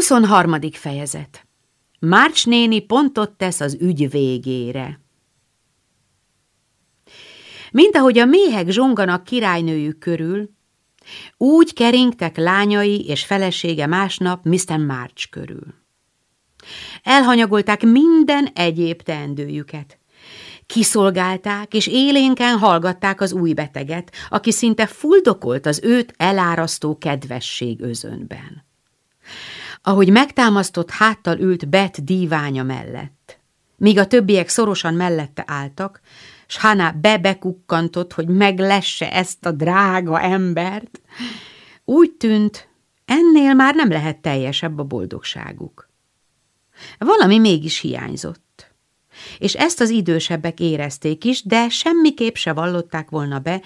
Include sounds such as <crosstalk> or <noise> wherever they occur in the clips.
23. fejezet Márcs néni pontot tesz az ügy végére. Mint ahogy a méhek zsonganak királynőjük körül, úgy keringtek lányai és felesége másnap Mr. March körül. Elhanyagolták minden egyéb teendőjüket. Kiszolgálták és élénken hallgatták az új beteget, aki szinte fuldokolt az őt elárasztó kedvesség özönben ahogy megtámasztott háttal ült Bet díványa mellett. Míg a többiek szorosan mellette álltak, s Hana bebekukkantott, hogy meglesse ezt a drága embert, úgy tűnt, ennél már nem lehet teljesebb a boldogságuk. Valami mégis hiányzott. És ezt az idősebbek érezték is, de semmiképp se vallották volna be,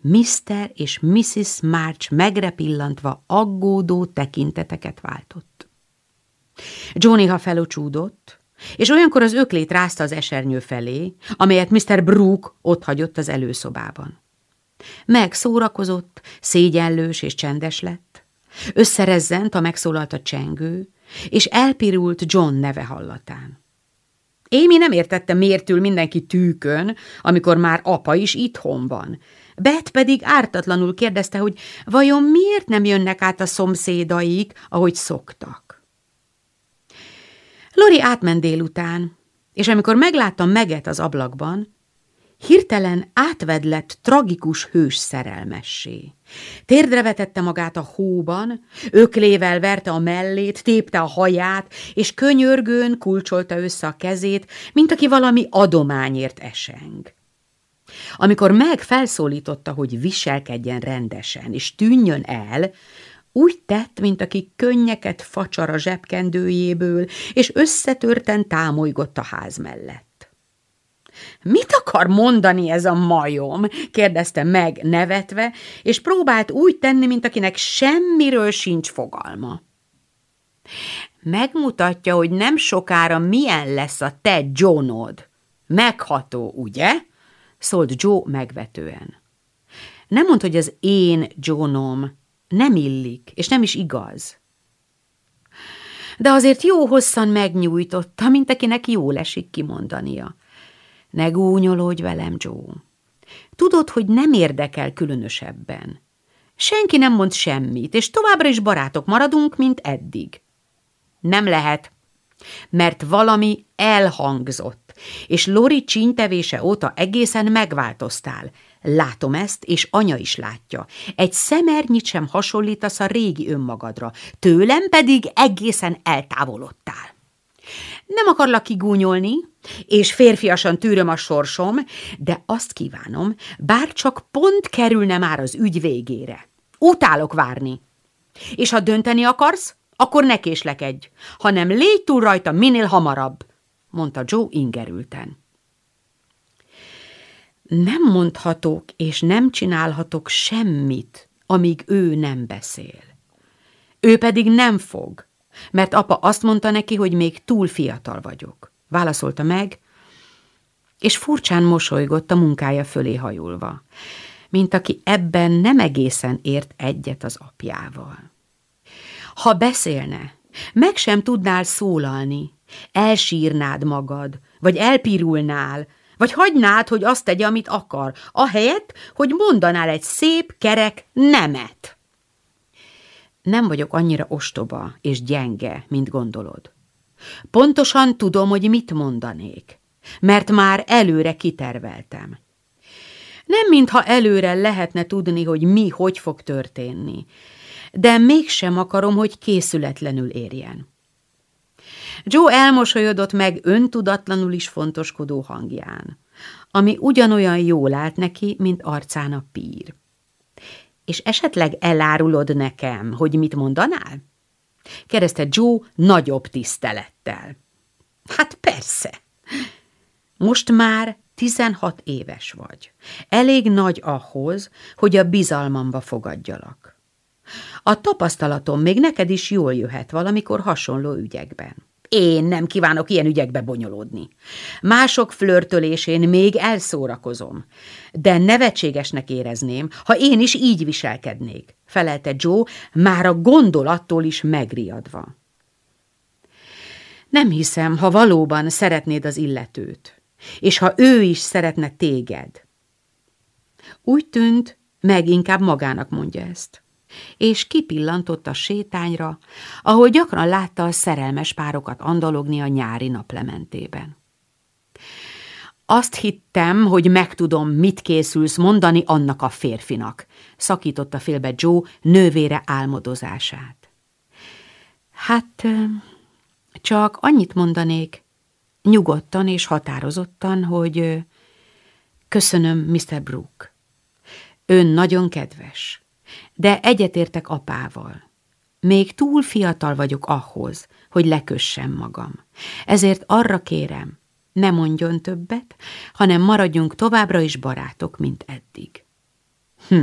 Mr. és Mrs. March megrepillantva aggódó tekinteteket váltott. Johnny ha felocsúdott, és olyankor az öklét rázta az esernyő felé, amelyet Mr. Brooke ott hagyott az előszobában. Meg szórakozott, szégyenlős és csendes lett. Összerezzent a megszólalt a csengő, és elpirult John neve hallatán. Émi nem értette, miért ül mindenki tűkön, amikor már apa is itthon van, Bet pedig ártatlanul kérdezte, hogy vajon miért nem jönnek át a szomszédaik, ahogy szoktak. Lori átment délután, és amikor megláttam Meget az ablakban, hirtelen átvedlett tragikus hős szerelmessé. Térdre vetette magát a hóban, öklével verte a mellét, tépte a haját, és könyörgőn kulcsolta össze a kezét, mint aki valami adományért eseng. Amikor meg felszólította, hogy viselkedjen rendesen, és tűnjön el, úgy tett, mint aki könnyeket facsar a zsebkendőjéből, és összetörten támolygott a ház mellett. Mit akar mondani ez a majom? kérdezte meg nevetve, és próbált úgy tenni, mint akinek semmiről sincs fogalma. Megmutatja, hogy nem sokára milyen lesz a te Johnod. Megható, ugye? szólt Joe megvetően. Nem mondd, hogy az én Johnom nem illik, és nem is igaz. De azért jó hosszan megnyújtotta, mint akinek jól esik kimondania. Ne gúnyolódj velem, Joe. Tudod, hogy nem érdekel különösebben. Senki nem mond semmit, és továbbra is barátok maradunk, mint eddig. Nem lehet, mert valami elhangzott, és Lori csíntevése óta egészen megváltoztál. Látom ezt, és anya is látja. Egy szemernyit sem hasonlítasz a régi önmagadra, tőlem pedig egészen eltávolodtál. Nem akarlak kigúnyolni, és férfiasan tűröm a sorsom, de azt kívánom, bár csak pont kerülne már az ügy végére. Utálok várni. És ha dönteni akarsz, akkor ne késlekedj, hanem légy túl rajta minél hamarabb, mondta Joe ingerülten. Nem mondhatok és nem csinálhatok semmit, amíg ő nem beszél. Ő pedig nem fog, mert apa azt mondta neki, hogy még túl fiatal vagyok. Válaszolta meg, és furcsán mosolygott a munkája fölé hajulva, mint aki ebben nem egészen ért egyet az apjával. Ha beszélne, meg sem tudnál szólalni, elsírnád magad, vagy elpirulnál, vagy hagynád, hogy azt tegye, amit akar, ahelyett, hogy mondanál egy szép, kerek nemet. Nem vagyok annyira ostoba és gyenge, mint gondolod. Pontosan tudom, hogy mit mondanék, mert már előre kiterveltem. Nem mintha előre lehetne tudni, hogy mi hogy fog történni, de mégsem akarom, hogy készületlenül érjen. Joe elmosolyodott meg öntudatlanul is fontoskodó hangján, ami ugyanolyan jól állt neki, mint arcán a pír. És esetleg elárulod nekem, hogy mit mondanál? Kérdezte Joe nagyobb tisztelettel. Hát persze. Most már tizenhat éves vagy. Elég nagy ahhoz, hogy a bizalmamba fogadjalak. A tapasztalatom még neked is jól jöhet valamikor hasonló ügyekben. Én nem kívánok ilyen ügyekbe bonyolódni. Mások flörtölésén még elszórakozom, de nevetségesnek érezném, ha én is így viselkednék, felelte Joe, már a gondolattól is megriadva. Nem hiszem, ha valóban szeretnéd az illetőt, és ha ő is szeretne téged. Úgy tűnt, meg inkább magának mondja ezt és kipillantott a sétányra, ahol gyakran látta a szerelmes párokat andalogni a nyári naplementében. Azt hittem, hogy megtudom, mit készülsz mondani annak a férfinak, szakította félbe Joe nővére álmodozását. Hát, csak annyit mondanék, nyugodtan és határozottan, hogy köszönöm, Mr. Brooke. Ön nagyon kedves, de egyetértek apával. Még túl fiatal vagyok ahhoz, hogy lekössem magam. Ezért arra kérem, ne mondjon többet, hanem maradjunk továbbra is barátok, mint eddig. Hm,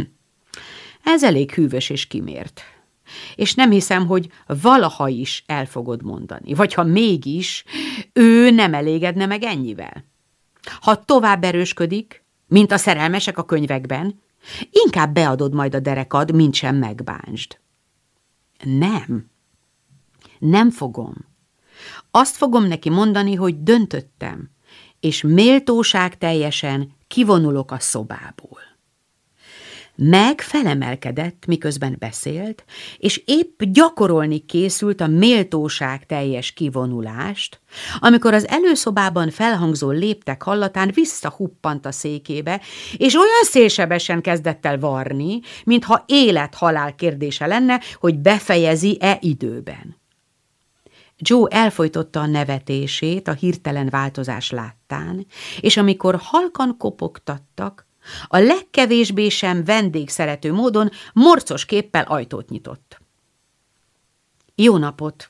ez elég hűvös és kimért. És nem hiszem, hogy valaha is el fogod mondani, vagy ha mégis, ő nem elégedne meg ennyivel. Ha tovább erősködik, mint a szerelmesek a könyvekben, inkább beadod majd a derekad, mint sem megbántsd. Nem. Nem fogom. Azt fogom neki mondani, hogy döntöttem, és méltóság teljesen kivonulok a szobából. Meg felemelkedett, miközben beszélt, és épp gyakorolni készült a méltóság teljes kivonulást, amikor az előszobában felhangzó léptek hallatán visszahuppant a székébe, és olyan szélsebesen kezdett el varni, mintha élet-halál kérdése lenne, hogy befejezi-e időben. Joe elfolytotta a nevetését a hirtelen változás láttán, és amikor halkan kopogtattak, a legkevésbé sem vendégszerető módon morcos képpel ajtót nyitott. Jó napot!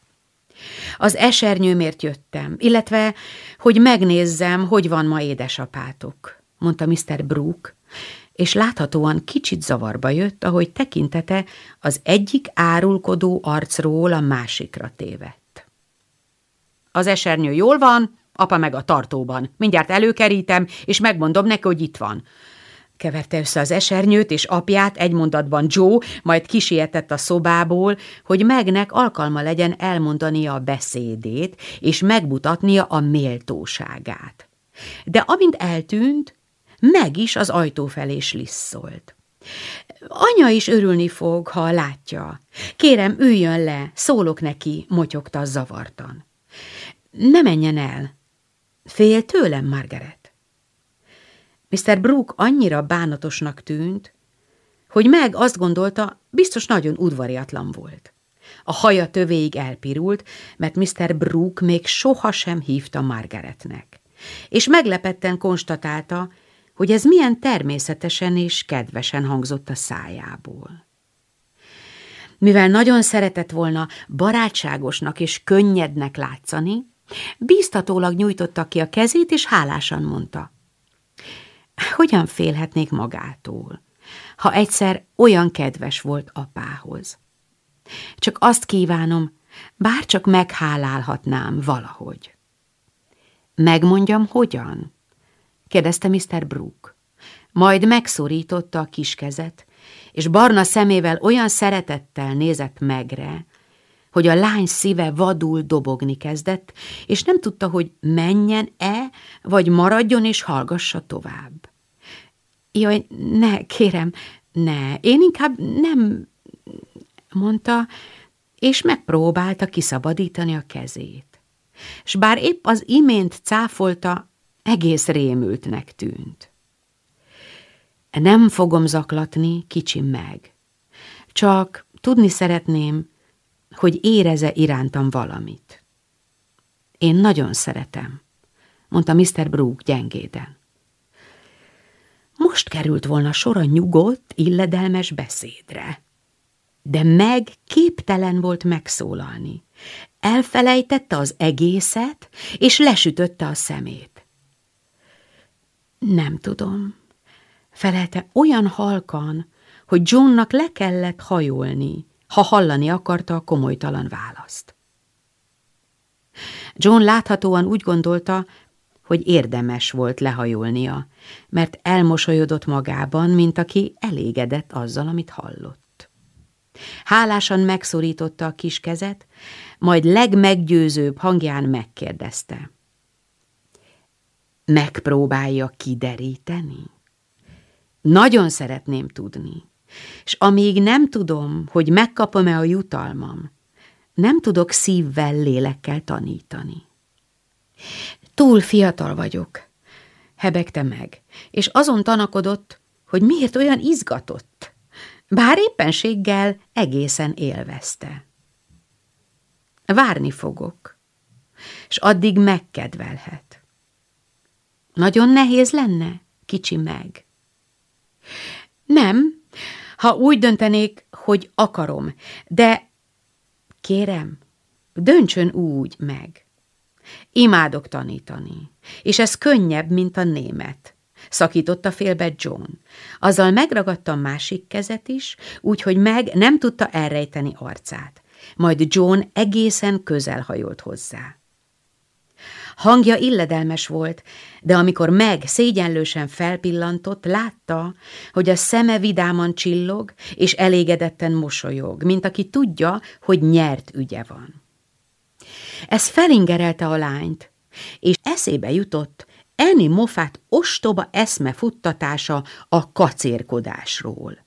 Az esernyőmért jöttem, illetve, hogy megnézzem, hogy van ma édesapátok, mondta Mr. Brooke, és láthatóan kicsit zavarba jött, ahogy tekintete az egyik árulkodó arcról a másikra tévedt. Az esernyő jól van, apa meg a tartóban. Mindjárt előkerítem, és megmondom neki, hogy itt van. Keverte össze az esernyőt és apját egy mondatban Joe, majd kisietett a szobából, hogy megnek alkalma legyen elmondania a beszédét, és megmutatnia a méltóságát. De amint eltűnt, meg is az ajtó felé slisszolt. Anya is örülni fog, ha látja. Kérem, üljön le, szólok neki, motyogta zavartan. Ne menjen el. Fél tőlem, Margaret. Mr. Brooke annyira bánatosnak tűnt, hogy meg azt gondolta, biztos nagyon udvariatlan volt. A haja tövéig elpirult, mert Mr. Brooke még sohasem hívta Margaretnek, és meglepetten konstatálta, hogy ez milyen természetesen és kedvesen hangzott a szájából. Mivel nagyon szeretett volna barátságosnak és könnyednek látszani, bíztatólag nyújtotta ki a kezét, és hálásan mondta. Hogyan félhetnék magától, ha egyszer olyan kedves volt apához? Csak azt kívánom, bár csak meghálálhatnám valahogy. Megmondjam, hogyan? kérdezte Mr. Brooke. Majd megszorította a kis kezet, és barna szemével olyan szeretettel nézett megre, hogy a lány szíve vadul dobogni kezdett, és nem tudta, hogy menjen-e, vagy maradjon és hallgassa tovább. Jaj, ne, kérem, ne, én inkább nem, mondta, és megpróbálta kiszabadítani a kezét. S bár épp az imént cáfolta, egész rémültnek tűnt. Nem fogom zaklatni, kicsi meg. Csak tudni szeretném, hogy éreze irántam valamit. Én nagyon szeretem, mondta Mr. Brooke gyengéden. Most került volna sor a nyugodt, illedelmes beszédre. De meg képtelen volt megszólalni. Elfelejtette az egészet, és lesütötte a szemét. Nem tudom, felelte olyan halkan, hogy Johnnak le kellett hajolni, ha hallani akarta a komolytalan választ. John láthatóan úgy gondolta, hogy érdemes volt lehajolnia, mert elmosolyodott magában, mint aki elégedett azzal, amit hallott. Hálásan megszorította a kis kezet, majd legmeggyőzőbb hangján megkérdezte. Megpróbálja kideríteni? Nagyon szeretném tudni, és amíg nem tudom, hogy megkapom-e a jutalmam, nem tudok szívvel, lélekkel tanítani. Túl fiatal vagyok, hebegte meg, és azon tanakodott, hogy miért olyan izgatott, bár éppenséggel egészen élvezte. Várni fogok, és addig megkedvelhet. Nagyon nehéz lenne, kicsi meg. Nem, ha úgy döntenék, hogy akarom, de kérem, döntsön úgy meg. Imádok tanítani, és ez könnyebb, mint a német. Szakította félbe John. Azzal megragadta másik kezet is, úgyhogy meg nem tudta elrejteni arcát. Majd John egészen közel hajolt hozzá. Hangja illedelmes volt, de amikor meg szégyenlősen felpillantott, látta, hogy a szeme vidáman csillog, és elégedetten mosolyog, mint aki tudja, hogy nyert ügye van. Ez felingerelte a lányt, és eszébe jutott Eni Moffat ostoba eszme futtatása a kacérkodásról.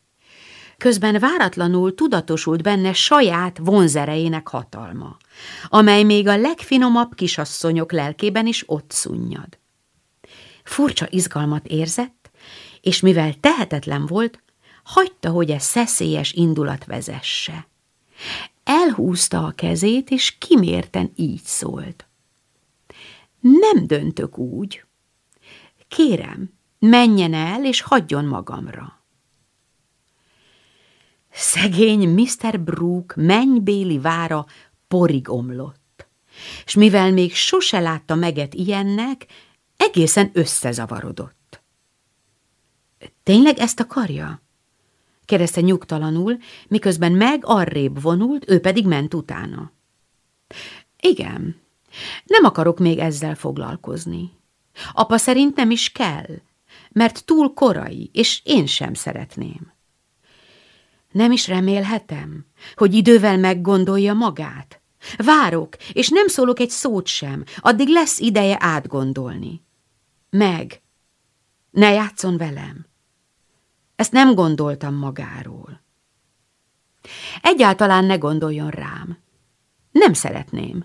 Közben váratlanul tudatosult benne saját vonzerejének hatalma, amely még a legfinomabb kisasszonyok lelkében is ott szunnyad. Furcsa izgalmat érzett, és mivel tehetetlen volt, hagyta, hogy ez szeszélyes indulat vezesse. Elhúzta a kezét, és kimérten így szólt. Nem döntök úgy. Kérem, menjen el, és hagyjon magamra. Szegény Mr. Brook mennybéli vára porig omlott, és mivel még sose látta meget ilyennek, egészen összezavarodott. Tényleg ezt akarja? Kérdezte nyugtalanul, miközben meg arrébb vonult, ő pedig ment utána. Igen, nem akarok még ezzel foglalkozni. Apa szerint nem is kell, mert túl korai, és én sem szeretném. Nem is remélhetem, hogy idővel meggondolja magát. Várok, és nem szólok egy szót sem, addig lesz ideje átgondolni. Meg, ne játszon velem. Ezt nem gondoltam magáról. Egyáltalán ne gondoljon rám. Nem szeretném,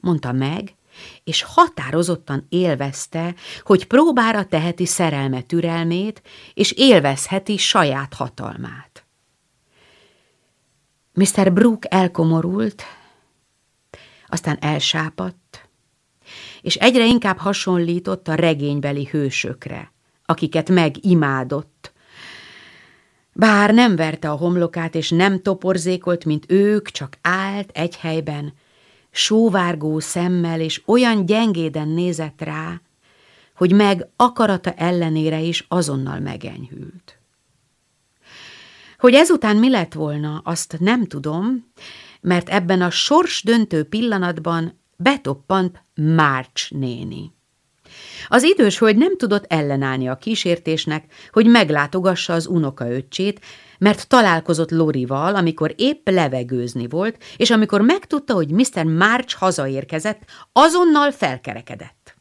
mondta meg, és határozottan élvezte, hogy próbára teheti szerelme türelmét, és élvezheti saját hatalmát. Mr. Brook elkomorult, aztán elsápadt, és egyre inkább hasonlított a regénybeli hősökre, akiket megimádott, bár nem verte a homlokát, és nem toporzékolt, mint ők, csak állt egy helyben, sóvárgó szemmel, és olyan gyengéden nézett rá, hogy meg akarata ellenére is azonnal megenyhült. Hogy ezután mi lett volna, azt nem tudom, mert ebben a sors döntő pillanatban betoppant Márcs néni. Az idős hölgy nem tudott ellenállni a kísértésnek, hogy meglátogassa az unokaöccsét, mert találkozott Lorival, amikor épp levegőzni volt, és amikor megtudta, hogy Mr. March hazaérkezett, azonnal felkerekedett.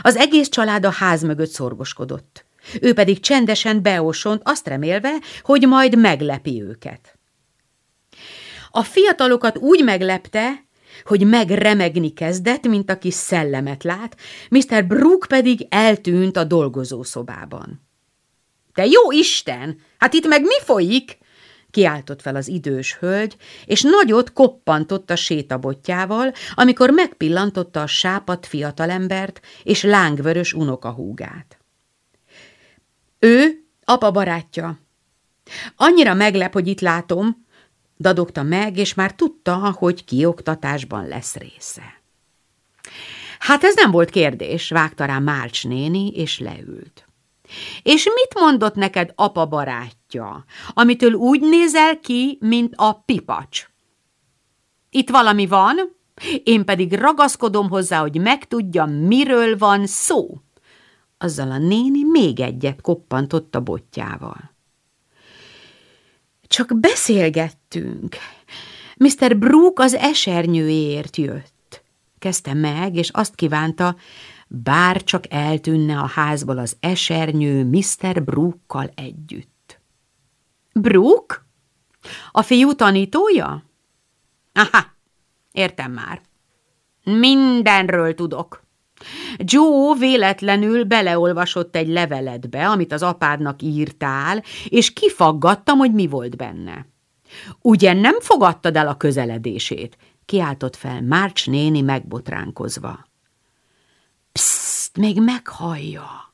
Az egész család a ház mögött szorgoskodott. Ő pedig csendesen beosont, azt remélve, hogy majd meglepi őket. A fiatalokat úgy meglepte, hogy megremegni kezdett, mint aki szellemet lát, Mr. Brook pedig eltűnt a dolgozószobában. – Te jó Isten! Hát itt meg mi folyik? kiáltott fel az idős hölgy, és nagyot koppantott a sétabotjával, amikor megpillantotta a sápat fiatalembert és lángvörös unokahúgát. Ő apa barátja. Annyira meglep, hogy itt látom, dadogta meg, és már tudta, hogy kioktatásban lesz része. Hát ez nem volt kérdés, vágta rá Márcs néni, és leült. És mit mondott neked apa barátja, amitől úgy nézel ki, mint a pipacs? Itt valami van, én pedig ragaszkodom hozzá, hogy megtudjam, miről van szó. Azzal a néni még egyet koppantott a botjával. Csak beszélgettünk. Mr. Brooke az esernyőért jött. Kezdte meg, és azt kívánta, bár csak eltűnne a házból az esernyő Mr. Brookkal együtt. Brooke? A fiú tanítója? Aha, értem már. Mindenről tudok. Joe véletlenül beleolvasott egy leveletbe, amit az apádnak írtál, és kifaggattam, hogy mi volt benne. Ugye nem fogadtad el a közeledését? Kiáltott fel Márcs néni megbotránkozva. Pszt, még meghallja.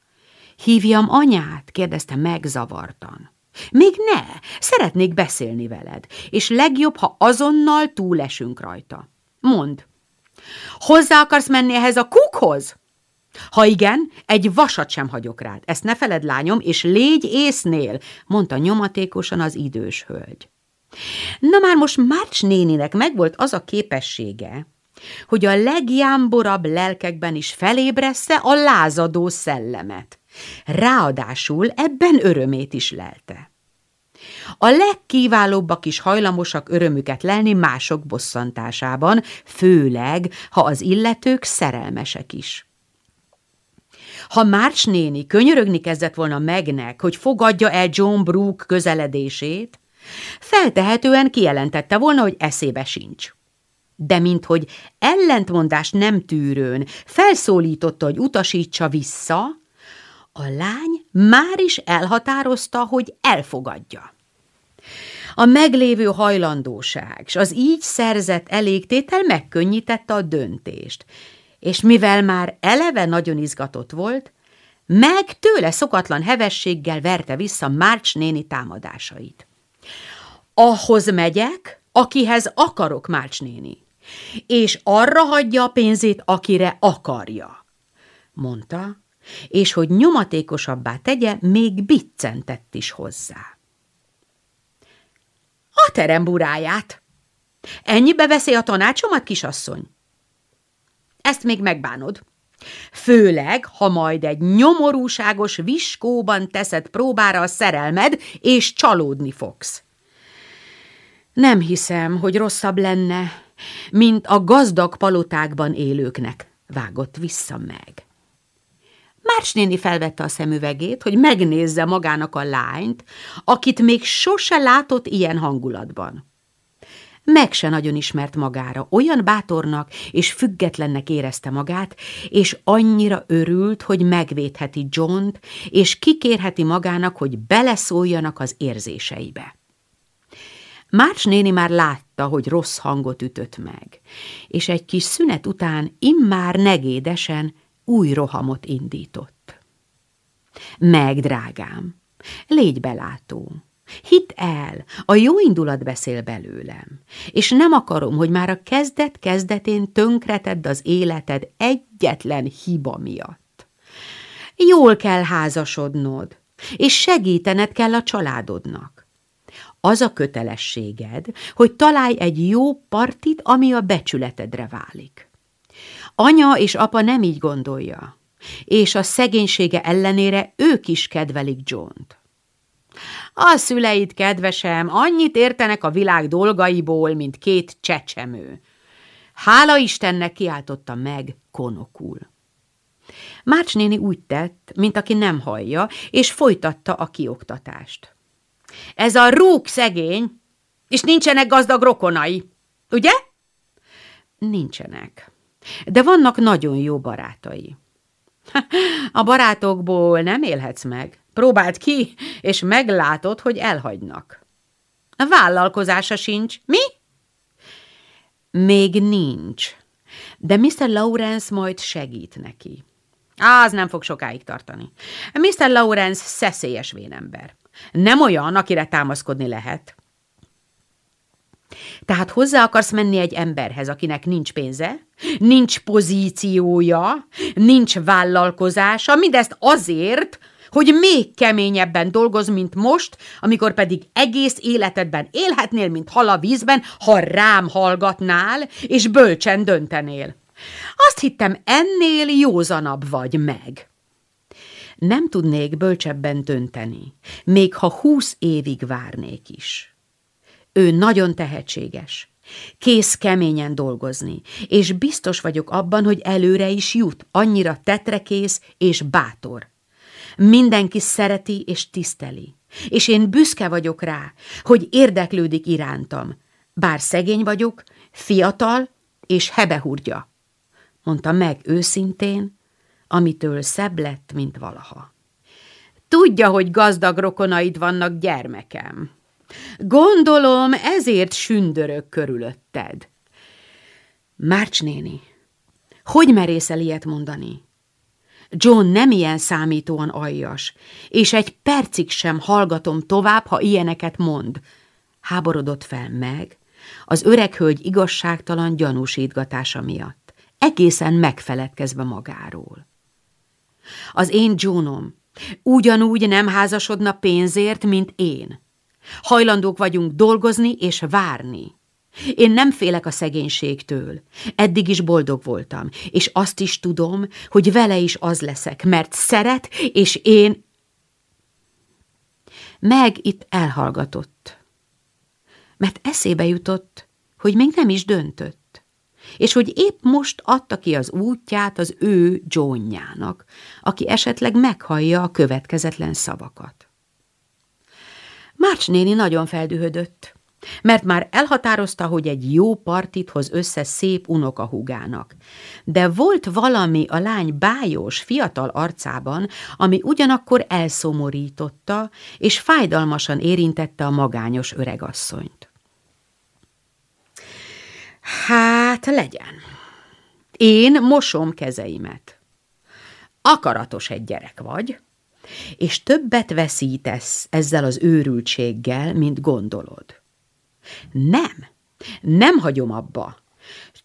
Hívjam anyát? kérdezte megzavartan. Még ne, szeretnék beszélni veled, és legjobb, ha azonnal túlesünk rajta. Mondd, hozzá akarsz menni ehhez a kukhoz? Ha igen, egy vasat sem hagyok rád. Ezt ne feled, lányom, és légy észnél, mondta nyomatékosan az idős hölgy. Na már most Márcs néninek megvolt az a képessége, hogy a legjámborabb lelkekben is felébressze a lázadó szellemet. Ráadásul ebben örömét is lelte. A legkiválóbbak is hajlamosak örömüket lelni mások bosszantásában, főleg, ha az illetők szerelmesek is. Ha Márcs néni könyörögni kezdett volna megnek, hogy fogadja el John Brooke közeledését, feltehetően kijelentette volna, hogy eszébe sincs. De minthogy ellentmondást nem tűrőn felszólította, hogy utasítsa vissza, a lány már is elhatározta, hogy elfogadja. A meglévő hajlandóság, és az így szerzett elégtétel megkönnyítette a döntést, és mivel már eleve nagyon izgatott volt, meg tőle szokatlan hevességgel verte vissza Márcs néni támadásait. Ahhoz megyek, akihez akarok, Márcs néni, és arra hagyja a pénzét, akire akarja, mondta, és hogy nyomatékosabbá tegye, még biccentett is hozzá. A teremburáját! Ennyibe veszi a tanácsomat, kisasszony? Ezt még megbánod. Főleg, ha majd egy nyomorúságos viskóban teszed próbára a szerelmed, és csalódni fogsz. Nem hiszem, hogy rosszabb lenne, mint a gazdag palotákban élőknek, vágott vissza meg. Márcs néni felvette a szemüvegét, hogy megnézze magának a lányt, akit még sose látott ilyen hangulatban. Meg se nagyon ismert magára, olyan bátornak és függetlennek érezte magát, és annyira örült, hogy megvédheti John-t, és kikérheti magának, hogy beleszóljanak az érzéseibe. Márcs néni már látta, hogy rossz hangot ütött meg, és egy kis szünet után immár negédesen új rohamot indított. Meg, drágám, légy belátó, hidd el, a jó indulat beszél belőlem, és nem akarom, hogy már a kezdet kezdetén tönkretedd az életed egyetlen hiba miatt. Jól kell házasodnod, és segítened kell a családodnak. Az a kötelességed, hogy találj egy jó partit, ami a becsületedre válik. Anya és apa nem így gondolja, és a szegénysége ellenére ők is kedvelik John-t. A szüleid, kedvesem, annyit értenek a világ dolgaiból, mint két csecsemő. Hála Istennek kiáltotta meg konokul. Márcs néni úgy tett, mint aki nem hallja, és folytatta a kioktatást. Ez a rúg szegény, és nincsenek gazdag rokonai, ugye? Nincsenek de vannak nagyon jó barátai. <laughs> A barátokból nem élhetsz meg. Próbáld ki, és meglátod, hogy elhagynak. A vállalkozása sincs. Mi? Még nincs, de Mr. Lawrence majd segít neki. Az nem fog sokáig tartani. Mr. Lawrence szeszélyes vénember. Nem olyan, akire támaszkodni lehet. Tehát hozzá akarsz menni egy emberhez, akinek nincs pénze, nincs pozíciója, nincs vállalkozása, mindezt azért, hogy még keményebben dolgoz, mint most, amikor pedig egész életedben élhetnél, mint hal a vízben, ha rám hallgatnál, és bölcsen döntenél. Azt hittem, ennél józanabb vagy meg. Nem tudnék bölcsebben dönteni, még ha húsz évig várnék is. Ő nagyon tehetséges. Kész keményen dolgozni, és biztos vagyok abban, hogy előre is jut, annyira tetrekész és bátor. Mindenki szereti és tiszteli, és én büszke vagyok rá, hogy érdeklődik irántam, bár szegény vagyok, fiatal és hebehurgya, mondta meg őszintén, amitől szebb lett, mint valaha. Tudja, hogy gazdag rokonaid vannak, gyermekem. Gondolom, ezért sündörök körülötted. Márcs néni, hogy merészel ilyet mondani? John nem ilyen számítóan aljas, és egy percig sem hallgatom tovább, ha ilyeneket mond. Háborodott fel meg, az öreg hölgy igazságtalan gyanúsítgatása miatt, egészen megfeledkezve magáról. Az én Johnom ugyanúgy nem házasodna pénzért, mint én. Hajlandók vagyunk dolgozni és várni. Én nem félek a szegénységtől. Eddig is boldog voltam, és azt is tudom, hogy vele is az leszek, mert szeret, és én... Meg itt elhallgatott, mert eszébe jutott, hogy még nem is döntött, és hogy épp most adta ki az útját az ő Johnjának, aki esetleg meghallja a következetlen szavakat. Márcs néni nagyon feldühödött, mert már elhatározta, hogy egy jó partit hoz össze szép unokahúgának. De volt valami a lány bájos, fiatal arcában, ami ugyanakkor elszomorította, és fájdalmasan érintette a magányos öregasszonyt. Hát legyen. Én mosom kezeimet. Akaratos egy gyerek vagy, és többet veszítesz ezzel az őrültséggel, mint gondolod. Nem, nem hagyom abba.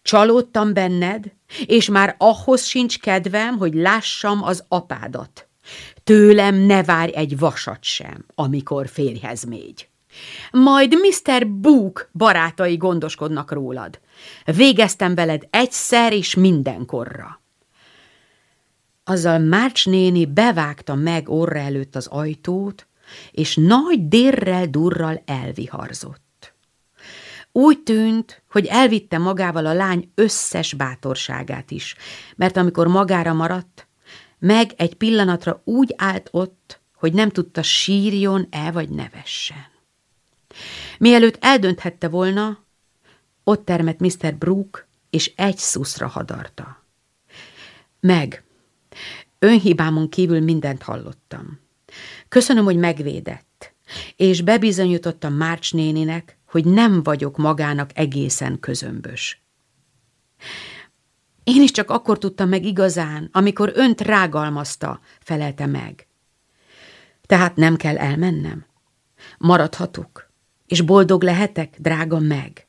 Csalódtam benned, és már ahhoz sincs kedvem, hogy lássam az apádat. Tőlem ne várj egy vasat sem, amikor férjhez mégy. Majd Mr. Book barátai gondoskodnak rólad. Végeztem veled egyszer és mindenkorra. Azzal Márcs néni bevágta meg orra előtt az ajtót, és nagy dérrel durral elviharzott. Úgy tűnt, hogy elvitte magával a lány összes bátorságát is, mert amikor magára maradt, meg egy pillanatra úgy állt ott, hogy nem tudta sírjon-e vagy nevessen. Mielőtt eldönthette volna, ott termett Mr. Brook, és egy szuszra hadarta. Meg, önhibámon kívül mindent hallottam. Köszönöm, hogy megvédett, és bebizonyítottam Márcs néninek, hogy nem vagyok magának egészen közömbös. Én is csak akkor tudtam meg igazán, amikor önt rágalmazta, felelte meg. Tehát nem kell elmennem? Maradhatok, és boldog lehetek, drága meg.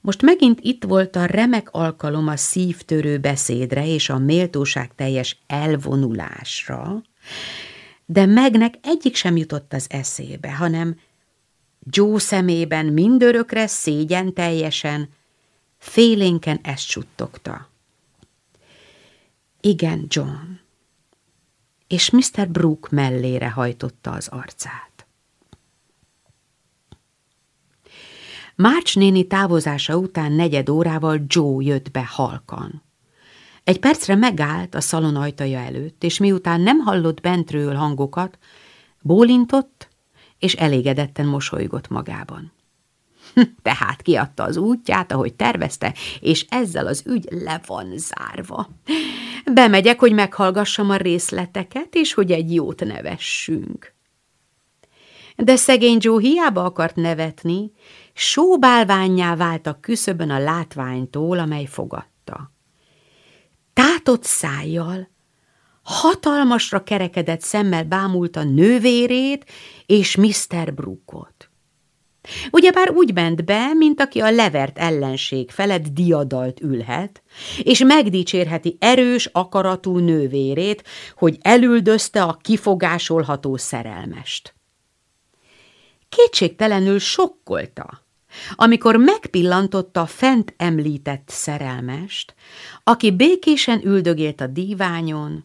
Most megint itt volt a remek alkalom a szívtörő beszédre és a méltóság teljes elvonulásra, de megnek egyik sem jutott az eszébe, hanem Joe szemében mindörökre szégyen teljesen, félénken ezt suttogta. Igen, John. És Mr. Brook mellére hajtotta az arcát. Márcs néni távozása után negyed órával Joe jött be halkan. Egy percre megállt a szalon ajtaja előtt, és miután nem hallott bentről hangokat, bólintott, és elégedetten mosolygott magában. <laughs> Tehát kiadta az útját, ahogy tervezte, és ezzel az ügy le van zárva. Bemegyek, hogy meghallgassam a részleteket, és hogy egy jót nevessünk. De szegény Joe hiába akart nevetni, sóbálványá vált a küszöbön a látványtól, amely fogadta. Tátott szájjal, hatalmasra kerekedett szemmel bámulta nővérét és Mr. Brookot. Ugyebár úgy ment be, mint aki a levert ellenség felett diadalt ülhet, és megdicsérheti erős akaratú nővérét, hogy elüldözte a kifogásolható szerelmest. Kétségtelenül sokkolta, amikor megpillantotta a fent említett szerelmest, aki békésen üldögélt a díványon,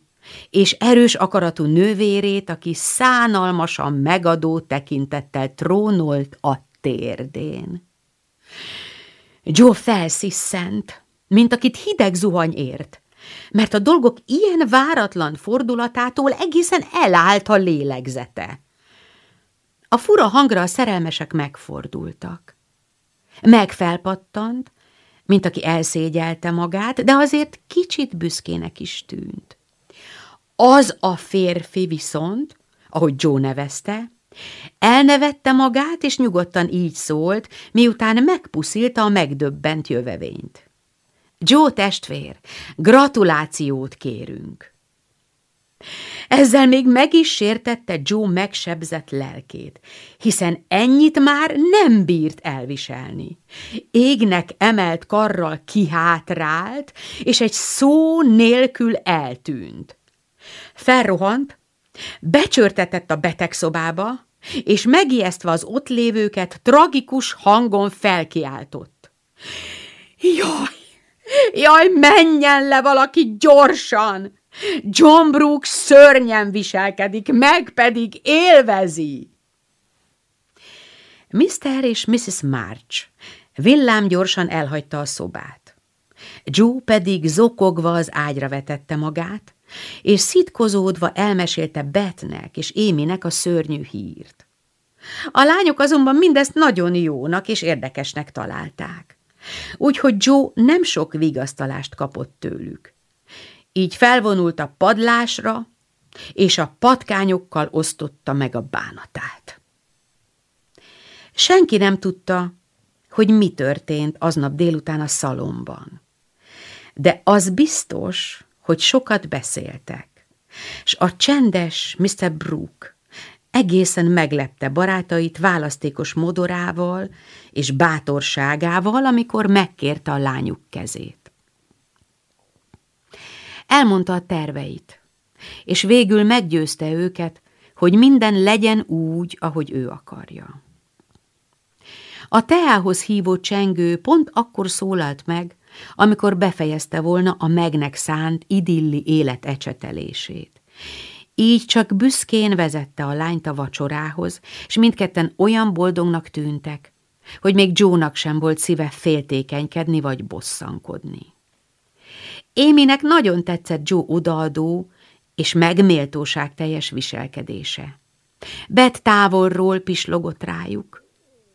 és erős akaratú nővérét, aki szánalmasan megadó tekintettel trónolt a térdén. Joe felsziszent, mint akit hideg zuhany ért, mert a dolgok ilyen váratlan fordulatától egészen elállt a lélegzete. A fura hangra a szerelmesek megfordultak. Megfelpattant, mint aki elszégyelte magát, de azért kicsit büszkének is tűnt. Az a férfi viszont, ahogy Joe nevezte, elnevette magát, és nyugodtan így szólt, miután megpuszilta a megdöbbent jövevényt. Joe testvér, gratulációt kérünk! Ezzel még meg is sértette Joe megsebzett lelkét, hiszen ennyit már nem bírt elviselni. Égnek emelt karral kihátrált, és egy szó nélkül eltűnt. Felrohant, becsörtetett a betegszobába, és megijesztve az ott lévőket tragikus hangon felkiáltott. Jaj, jaj, menjen le valaki gyorsan! John Brooks szörnyen viselkedik, meg pedig élvezi. Mr. és Mrs. March villám gyorsan elhagyta a szobát. Joe pedig zokogva az ágyra vetette magát, és szitkozódva elmesélte Betnek és Éminek a szörnyű hírt. A lányok azonban mindezt nagyon jónak és érdekesnek találták. Úgyhogy Joe nem sok vigasztalást kapott tőlük. Így felvonult a padlásra, és a patkányokkal osztotta meg a bánatát. Senki nem tudta, hogy mi történt aznap délután a szalomban. De az biztos, hogy sokat beszéltek, és a csendes Mr. Brooke egészen meglepte barátait választékos modorával és bátorságával, amikor megkérte a lányuk kezét. Elmondta a terveit, és végül meggyőzte őket, hogy minden legyen úgy, ahogy ő akarja. A teához hívó csengő pont akkor szólalt meg, amikor befejezte volna a megnek szánt idilli élet ecsetelését. Így csak büszkén vezette a lányt a vacsorához, és mindketten olyan boldognak tűntek, hogy még Jónak sem volt szíve féltékenykedni vagy bosszankodni. Éminek nagyon tetszett Joe odaadó és megméltóság teljes viselkedése. Bet távolról pislogott rájuk.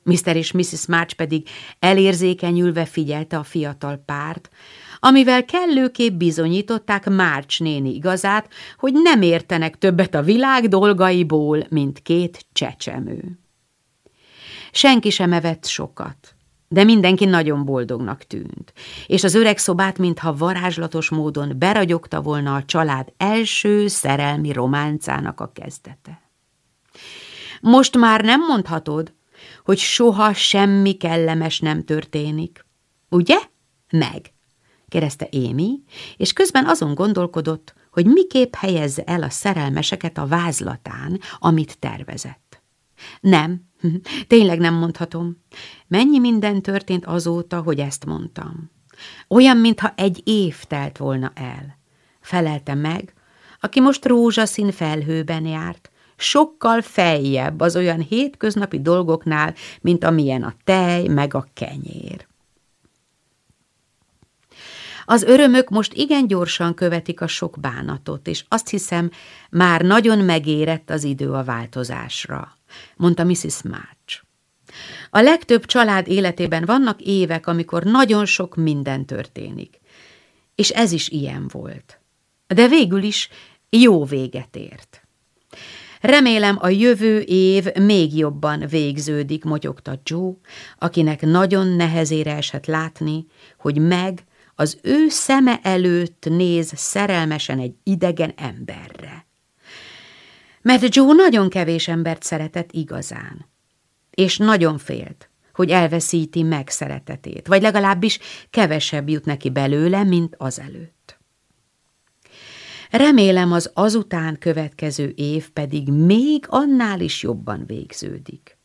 Mr. és Mrs. March pedig elérzékenyülve figyelte a fiatal párt, amivel kellőképp bizonyították March néni igazát, hogy nem értenek többet a világ dolgaiból, mint két csecsemő. Senki sem evett sokat, de mindenki nagyon boldognak tűnt, és az öreg szobát, mintha varázslatos módon beragyogta volna a család első szerelmi románcának a kezdete. Most már nem mondhatod, hogy soha semmi kellemes nem történik. Ugye? Meg, kérdezte Émi, és közben azon gondolkodott, hogy miképp helyezze el a szerelmeseket a vázlatán, amit tervezett. Nem, <laughs> tényleg nem mondhatom. Mennyi minden történt azóta, hogy ezt mondtam. Olyan, mintha egy év telt volna el. Felelte meg, aki most rózsaszín felhőben járt, sokkal feljebb az olyan hétköznapi dolgoknál, mint amilyen a tej meg a kenyér. Az örömök most igen gyorsan követik a sok bánatot, és azt hiszem, már nagyon megérett az idő a változásra, mondta Mrs. March. A legtöbb család életében vannak évek, amikor nagyon sok minden történik, és ez is ilyen volt. De végül is jó véget ért. Remélem a jövő év még jobban végződik, motyogta Joe, akinek nagyon nehezére esett látni, hogy meg az ő szeme előtt néz szerelmesen egy idegen emberre. Mert Joe nagyon kevés embert szeretett igazán, és nagyon félt, hogy elveszíti meg szeretetét, vagy legalábbis kevesebb jut neki belőle, mint azelőtt. Remélem az azután következő év pedig még annál is jobban végződik.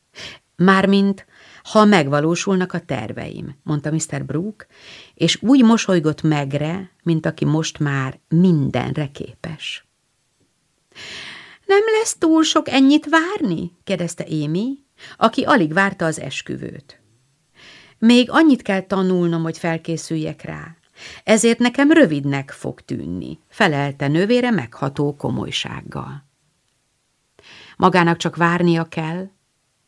Mármint, ha megvalósulnak a terveim, mondta Mr. Brooke, és úgy mosolygott megre, mint aki most már mindenre képes. Nem lesz túl sok ennyit várni? kérdezte Émi, aki alig várta az esküvőt. Még annyit kell tanulnom, hogy felkészüljek rá. Ezért nekem rövidnek fog tűnni, felelte nővére megható komolysággal. Magának csak várnia kell,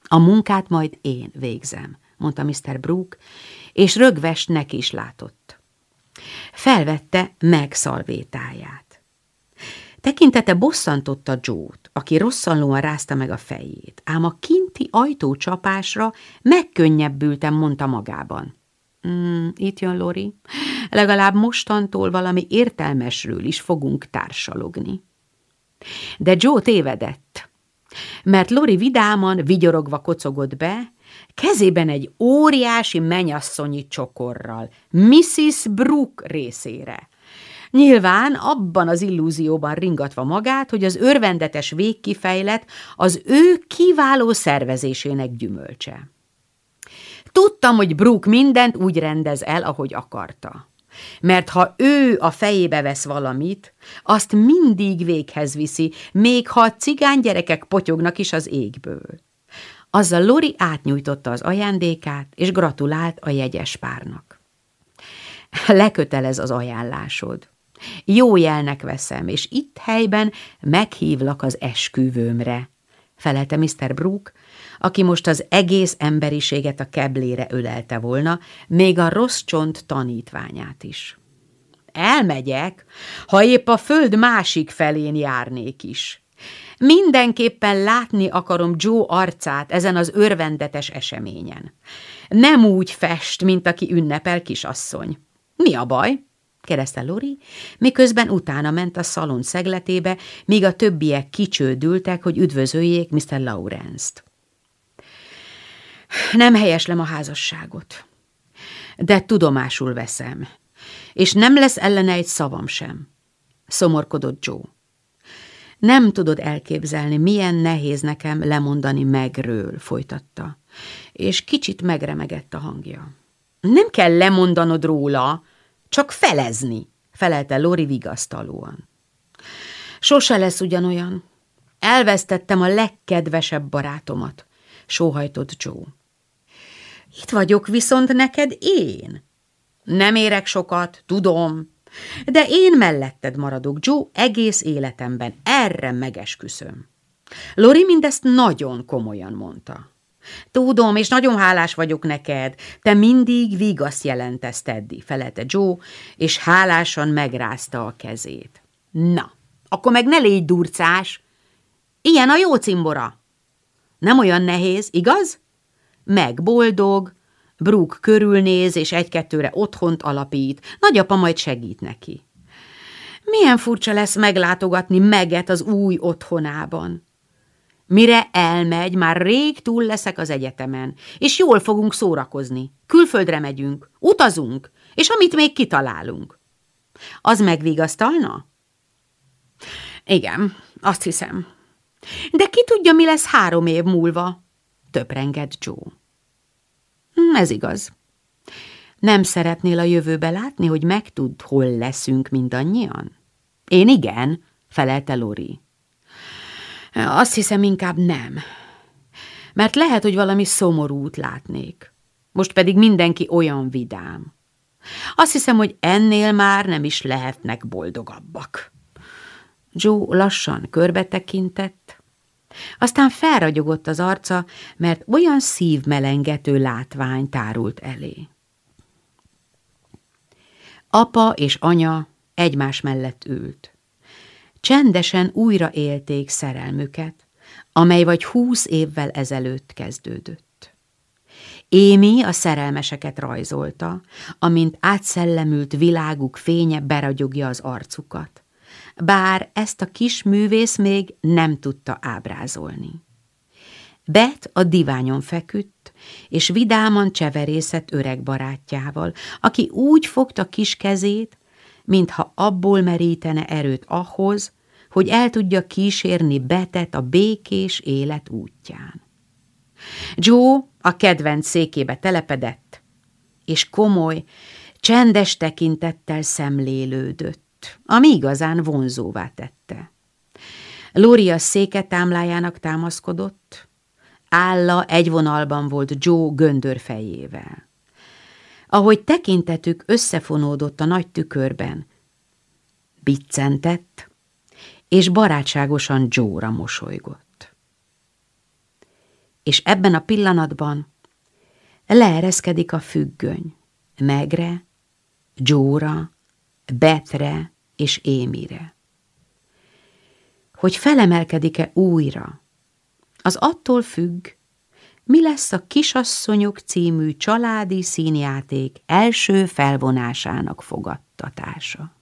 a munkát majd én végzem, mondta Mr. Brook, és rögves neki is látott. Felvette meg szalvétáját. Tekintete bosszantotta Joe-t, aki rosszanlóan rázta meg a fejét, ám a kinti ajtócsapásra megkönnyebbültem, mondta magában. Mm, itt jön Lori. Legalább mostantól valami értelmesről is fogunk társalogni. De Joe tévedett, mert Lori vidáman, vigyorogva kocogott be, kezében egy óriási menyasszonyi csokorral, Mrs. Brooke részére. Nyilván abban az illúzióban ringatva magát, hogy az örvendetes végkifejlet az ő kiváló szervezésének gyümölcse. Tudtam, hogy Brooke mindent úgy rendez el, ahogy akarta. Mert ha ő a fejébe vesz valamit, azt mindig véghez viszi, még ha a cigány gyerekek potyognak is az égből. Azzal Lori átnyújtotta az ajándékát, és gratulált a jegyes párnak. Lekötelez az ajánlásod. Jó jelnek veszem, és itt helyben meghívlak az esküvőmre, felelte Mr. Brook, aki most az egész emberiséget a keblére ölelte volna, még a rossz csont tanítványát is. Elmegyek, ha épp a föld másik felén járnék is. Mindenképpen látni akarom Joe arcát ezen az örvendetes eseményen. Nem úgy fest, mint aki ünnepel kisasszony. Mi a baj? kérdezte Lori, miközben utána ment a szalon szegletébe, míg a többiek kicsődültek, hogy üdvözöljék Mr. Lawrence-t. Nem helyeslem a házasságot, de tudomásul veszem, és nem lesz ellene egy szavam sem, szomorkodott Joe. Nem tudod elképzelni, milyen nehéz nekem lemondani megről, folytatta, és kicsit megremegett a hangja. Nem kell lemondanod róla, csak felezni, felelte Lori vigasztalóan. Sose lesz ugyanolyan. Elvesztettem a legkedvesebb barátomat, sóhajtott Joe. Itt vagyok viszont neked én. Nem érek sokat, tudom, de én melletted maradok, Joe, egész életemben. Erre megesküszöm. Lori mindezt nagyon komolyan mondta. Tudom, és nagyon hálás vagyok neked. Te mindig vigasz jelentesz, Teddy, felelte Joe, és hálásan megrázta a kezét. Na, akkor meg ne légy durcás. Ilyen a jó cimbora. Nem olyan nehéz, igaz? Meg boldog, Brooke körülnéz, és egy-kettőre otthont alapít. Nagyapa majd segít neki. Milyen furcsa lesz meglátogatni Meget az új otthonában. Mire elmegy, már rég túl leszek az egyetemen, és jól fogunk szórakozni. Külföldre megyünk, utazunk, és amit még kitalálunk. Az megvigasztalna? Igen, azt hiszem. De ki tudja, mi lesz három év múlva? Töprengett Joe. Ez igaz. Nem szeretnél a jövőbe látni, hogy megtudd, hol leszünk mindannyian? Én igen, felelte Lori. Azt hiszem, inkább nem. Mert lehet, hogy valami szomorút látnék. Most pedig mindenki olyan vidám. Azt hiszem, hogy ennél már nem is lehetnek boldogabbak. Joe lassan körbe tekintett, aztán felragyogott az arca, mert olyan szívmelengető látvány tárult elé. Apa és anya egymás mellett ült. Csendesen újra élték szerelmüket, amely vagy húsz évvel ezelőtt kezdődött. Émi a szerelmeseket rajzolta, amint átszellemült világuk fénye beragyogja az arcukat, bár ezt a kis művész még nem tudta ábrázolni. Bet a diványon feküdt, és vidáman cseverészett öreg barátjával, aki úgy fogta kis kezét, mintha abból merítene erőt ahhoz, hogy el tudja kísérni Betet a békés élet útján. Joe a kedvenc székébe telepedett, és komoly, csendes tekintettel szemlélődött, ami igazán vonzóvá tette. Lória széke támlájának támaszkodott, Álla egy vonalban volt Joe göndör fejével. Ahogy tekintetük összefonódott a nagy tükörben, biccentett, és barátságosan Joe-ra mosolygott. És ebben a pillanatban leereszkedik a függöny, Megre, Joe-ra, Betre és Émire. Hogy felemelkedik-e újra, az attól függ, mi lesz a Kisasszonyok című családi színjáték első felvonásának fogadtatása.